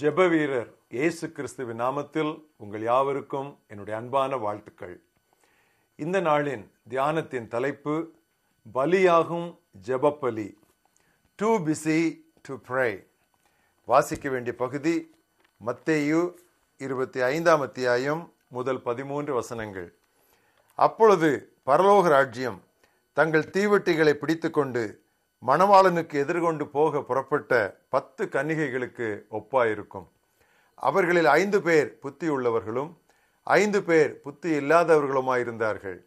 ஜெப வீரர் இயேசு கிறிஸ்துவின் நாமத்தில் உங்கள் யாவருக்கும் என்னுடைய அன்பான வாழ்த்துக்கள். இந்த நாளின் தியானத்தின் தலைப்பு பலியாகும் ஜெபப்பலி. டூ பிஸி டு ப்ரே வாசிக்க வேண்டிய பகுதி மத்தேயு இருபத்தி ஐந்தாம் அத்தியாயம் முதல் பதிமூன்று வசனங்கள். அப்பொழுது பரலோக ராஜ்யம் தங்கள் தீவெட்டிகளை பிடித்துக்கொண்டு மணவாளனுக்கு எதிர்கொண்டு போக புறப்பட்ட பத்து கன்னிகைகளுக்கு ஒப்பாயிருக்கும். அவர்களில் ஐந்து பேர் புத்தி உள்ளவர்களும் ஐந்து பேர் புத்தி இல்லாதவர்களுமாயிருந்தார்கள்.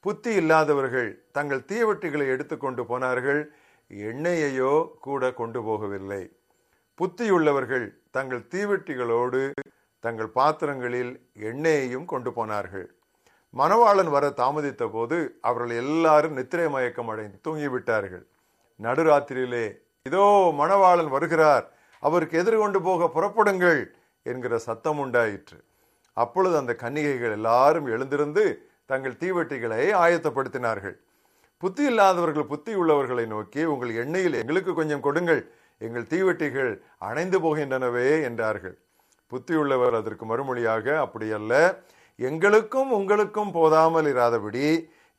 புத்தி இல்லாதவர்கள் தங்கள் தீவெட்டிகளை எடுத்துக்கொண்டு போனார்கள் எண்ணெயையோ கூட கொண்டு போகவில்லை. புத்தியுள்ளவர்கள் தங்கள் தீவெட்டிகளோடு தங்கள் பாத்திரங்களில் எண்ணெயையும் கொண்டு போனார்கள். மணவாளன் வர தாமதித்த போது அவர்கள் எல்லாரும் நித்திரை மயக்கம் அடைந்து தூங்கிவிட்டார்கள். நடுராத்திரியிலே இதோ மணவாளன் வருகிறார். அவருக்கு எதிர்கொண்டு போக புறப்படுங்கள் என்கிற சத்தம் உண்டாயிற்று. அப்பொழுது அந்த கன்னிகைகள் எல்லாரும் எழுந்திருந்து தங்கள் தீவெட்டிகளை ஆயத்தப்படுத்தினார்கள். புத்தி இல்லாதவர்கள் புத்தி உள்ளவர்களை நோக்கி உங்கள் எண்ணெயில் எங்களுக்கு கொஞ்சம் கொடுங்கள். எங்கள் தீவெட்டிகள் அணைந்து போகின்றனவே என்றார்கள். புத்தியுள்ளவர் அதற்கு மறுமொழியாக அப்படியல்ல. எங்களுக்கும் உங்களுக்கும் போதாமல் இராதபடி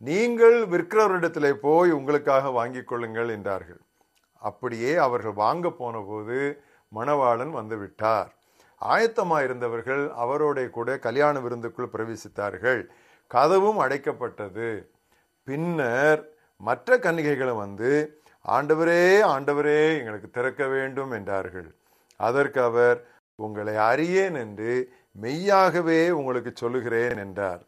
நீங்கள் விற்கிறவரிடத்திலே போய் உங்களுக்காக வாங்கிக் கொள்ளுங்கள் என்றார்கள். அப்படியே அவர்கள் வாங்க போன போது மணவாளன் வந்துவிட்டார். ஆயத்தமாக ஆயத்தமாயிருந்தவர்கள் அவரோடைய கூட கல்யாண விருந்துக்குள் பிரவேசித்தார்கள். கதவும் அடைக்கப்பட்டது. பின்னர் மற்ற கன்னிகைகளும் வந்து ஆண்டவரே ஆண்டவரே எங்களுக்கு திறக்க வேண்டும் என்றார்கள். அதற்கு அவர் உங்களை அறியேன் என்று மெய்யாகவே உங்களுக்கு சொல்லுகிறேன் என்றார்.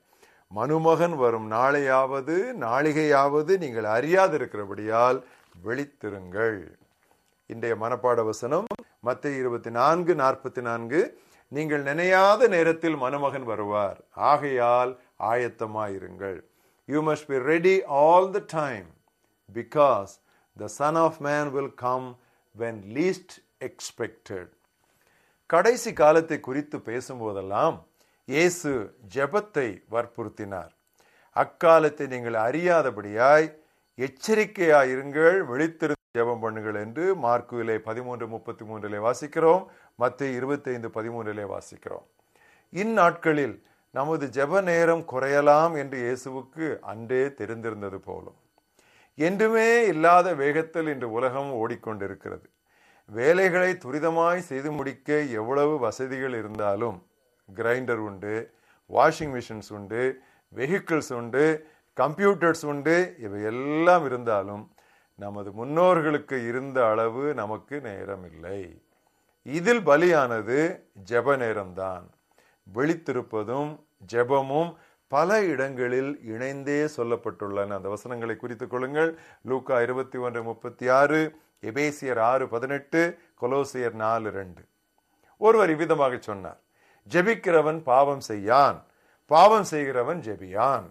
மனுமகன் வரும் நாளையாவது நாளிகையாவது நீங்கள் அறியாதிருக்கிறபடியால் விழித்திருங்கள். இன்றைய மனப்பாட வசனம் மத்திய இருபத்தி நான்கு நாற்பத்தி நான்கு. நீங்கள் நினையாத நேரத்தில் மனுமகன் வருவார். ஆகையால் ஆயத்தமாயிருங்கள். You must be ready all the time because the son of man will come when least expected கடைசி காலத்தை குறித்து பேசும்போதெல்லாம் இயேசு ஜெபத்தை வற்புறுத்தினார். அக்காலத்தை நீங்கள் அறியாதபடியாய் எச்சரிக்கையாயிருங்கள் விழித்திரு ஜெபம் பண்ணுங்கள் என்று மார்க்குவிலே பதிமூன்று முப்பத்தி மூன்றிலே வாசிக்கிறோம் மத்திய இருபத்தி ஐந்து பதிமூன்றிலே வாசிக்கிறோம். இந்நாட்களில் நமது ஜெப நேரம் குறையலாம் என்று இயேசுவுக்கு அன்றே தெரிந்திருந்தது போலும். என்றுமே இல்லாத வேகத்தில் இன்று உலகம் ஓடிக்கொண்டிருக்கிறது. வேலைகளை துரிதமாய் செய்து முடிக்க எவ்வளவு வசதிகள் இருந்தாலும் கிரைண்டர் உண்டு வாஷிங் மிஷின்ஸ் உண்டு வெஹிக்கிள்ஸ் உண்டு கம்ப்யூட்டர்ஸ் உண்டு இவை எல்லாம் இருந்தாலும் நமது முன்னோர்களுக்கு இருந்த அளவு நமக்கு நேரம் இல்லை இதில் பலியானது ஜெப நேரம்தான். விழித்திருப்பதும் ஜெபமும் பல இடங்களில் இணைந்தே சொல்லப்பட்டுள்ளன. அந்த வசனங்களை குறித்துக் கொள்ளுங்கள். லூக்கா இருபத்தி ஒன்று முப்பத்தி ஆறு எபேசியர் ஆறு பதினெட்டு கொலோசியர் நாலு ரெண்டு. ஒருவர் இவ்விதமாக சொன்னார். ஜெபிக்கிறவன் பாவம் செய்யான். பாவம் செய்கிறவன் ஜெபியான்.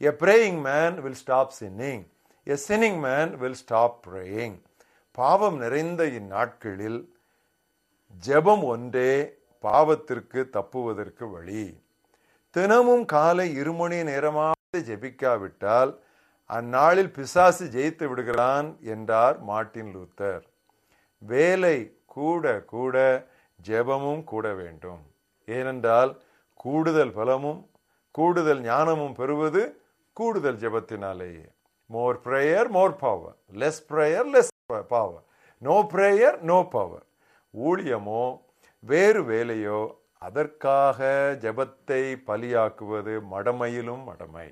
A praying man will stop sinning a sinning man will stop praying பாவம் நிறைந்த இந்நாட்களில் ஜெபம் ஒன்றே பாவத்திற்கு தப்புவதற்கு வழி. தினமும் காலை இருமணி நேரமாவது ஜெபிக்காவிட்டால் அந்நாளில் பிசாசு ஜெயித்து விடுகிறான் என்றார் மார்ட்டின் லூத்தர். வேலை கூட கூட ஜெபமும் கூட வேண்டும். ஏனென்றால் கூடுதல் பலமும் கூடுதல் ஞானமும் பெறுவது கூடுதல் ஜெபத்தினாலேயே. More prayer more power less prayer less power no prayer no power ஊழியமோ வேறு வேலையோ அதற்காக ஜெபத்தை பலியாக்குவது மடமையிலும் மடமை.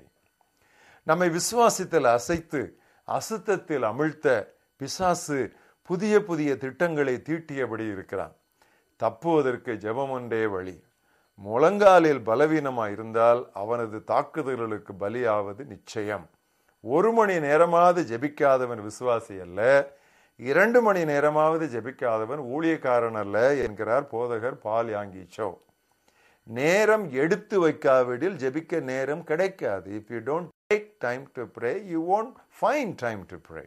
நம்மை விசுவாசத்தில் அசைத்து அசுத்தத்தில் அமிழ்த்த பிசாசு புதிய புதிய திட்டங்களை தீட்டியபடி இருக்கிறான். தப்புவதற்கு ஜெபம் வழி. முழங்காலில் பலவீனமாய் இருந்தால் அவனது தாக்குதல்களுக்கு பலியாவது நிச்சயம். ஒரு மணி நேரமாவது ஜெபிக்காதவன் விசுவாசி அல்ல. இரண்டு மணி நேரமாவது ஜெபிக்காதவன் ஊழியக்காரன் அல்ல என்கிறார் போதகர் பால் யாங்கீச்சோ. நேரம் எடுத்து வைக்காவிடில் ஜெபிக்க நேரம் கிடைக்காது. If you don't take time to pray you won't find time to pray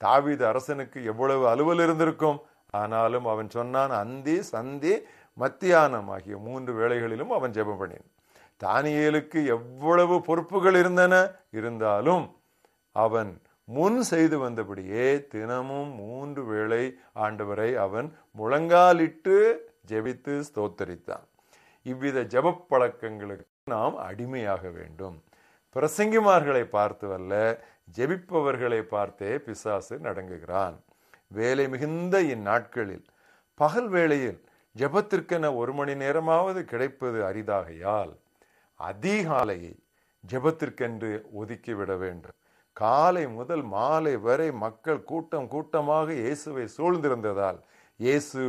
தாவீது அரசனுக்கு எவ்வளவு அலுவல் இருந்திருக்கும்? ஆனாலும் அவன் சொன்னான் அந்தி சந்தி மத்தியானம் ஆகிய மூன்று வேளைகளிலும் அவன் ஜெபம் பண்ணினான். தானியேலுக்கு எவ்வளவு பொறுப்புகள் இருந்தன? இருந்தாலும் அவன் முன் செய்து வந்தபடியே தினமும் மூன்று வேளை ஆண்டவரை அவன் முழங்காலிட்டு ஜெபித்து ஸ்தோத்தரித்தான். இவ்வித ஜபப்பழக்கங்களுக்கு நாம் அடிமையாக வேண்டும். பிரசங்கிமார்களை பார்த்து அல்ல ஜெபிப்பவர்களை பார்த்தே பிசாசு நடங்குகிறான். வேலை மிகுந்த இந்நாட்களில் பகல் வேளையில் ஜெபத்திற்கென ஒரு மணி நேரமாவது கிடைப்பது அரிதாகையால் அதிகாலையை ஜெபத்திற்கென்று ஒதுக்கிவிட வேண்டும். காலை முதல் மாலை வரை மக்கள் கூட்டம் கூட்டமாக இயேசுவை சூழ்ந்திருந்ததால் இயேசு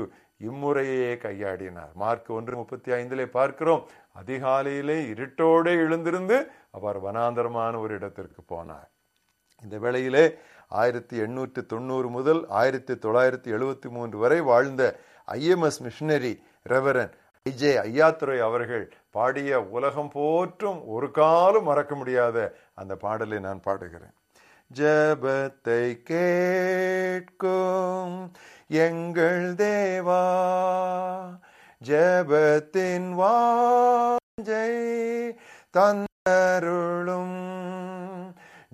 இம்முறையே கையாடினார். மார்க் ஒன்று முப்பத்தி ஐந்திலே பார்க்கிறோம் அதிகாலையிலே இருட்டோடு எழுந்திருந்து அவர் வனாந்தரமான ஒரு இடத்திற்கு போனார். இந்த வேளையிலே ஆயிரத்தி எண்ணூற்று தொண்ணூறு முதல் ஆயிரத்தி தொள்ளாயிரத்தி எழுபத்தி மூன்று வரை வாழ்ந்த IMS missionary reverend IJ Ayyadurai அவர்கள் பாடிய உலகம் போற்றும் ஒரு காலம் மறக்க முடியாத அந்த பாடலை நான் பாடுகிறேன். ஜபத்தை கேட்கும் எங்கள் தேவா ஜபத்தின் வாஞ்சை தந்தருளும்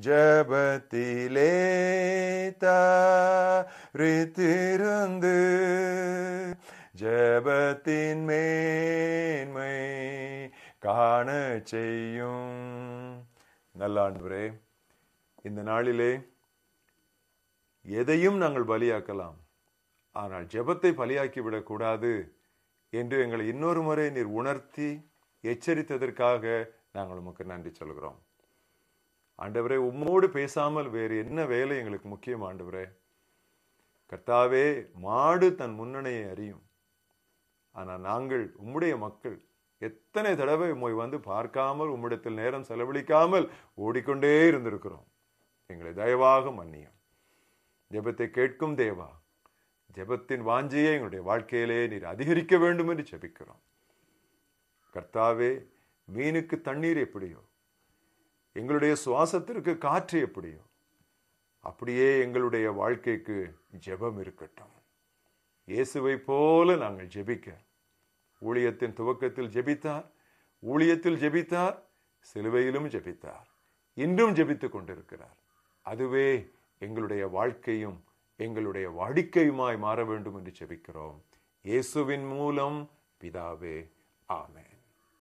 ஜபத்திலே தாரித்திருந்து ஜபத்தின் மேன்மை காண செய்யும். நல்லாண்டவரே இந்த நாளிலே எதையும் நாங்கள் பலியாக்கலாம். ஆனால் ஜெபத்தை பலியாக்கிவிடக்கூடாது என்று எங்களை இன்னொரு முறை நீர் உணர்த்தி எச்சரித்ததற்காக நாங்கள் உமக்கு நன்றி சொல்கிறோம். ஆண்டவரே உம்மோடு பேசாமல் வேறு என்ன வேலை எங்களுக்கு முக்கியம் ஆண்டவரே? கர்த்தாவே மாடு தன் முன்னணையை அறியும். ஆனால் நாங்கள் உம்முடைய மக்கள் எத்தனை தடவை உம்மை வந்து பார்க்காமல் உம்மிடத்தில் நேரம் செலவழிக்காமல் ஓடிக்கொண்டே இருந்திருக்கிறோம். எங்களை தயவாக மன்னியும். ஜெபத்தை கேட்கும் தேவா ஜெபத்தின் வாஞ்சியை எங்களுடைய வாழ்க்கையிலே நீர் அதிகரிக்க வேண்டும் என்று ஜெபிக்கிறோம். கர்த்தாவே மீனுக்கு தண்ணீர் எப்படியோ எங்களுடைய சுவாசத்திற்கு காற்று எப்படியோ? அப்படியே எங்களுடைய வாழ்க்கைக்கு ஜெபம் இருக்கட்டும். இயேசுவை போல நாங்கள் ஜெபிக்க. ஊழியத்தின் துவக்கத்தில் ஜெபித்தார் ஊழியத்தில் ஜெபித்தார் சிலுவையிலும் ஜெபித்தார். இன்றும் ஜெபித்து கொண்டிருக்கிறார். அதுவே எங்களுடைய வாழ்க்கையும் எங்களுடைய வாடிக்கையுமாய் மாற வேண்டும் என்று ஜெபிக்கிறோம். இயேசுவின் மூலம் பிதாவே ஆமே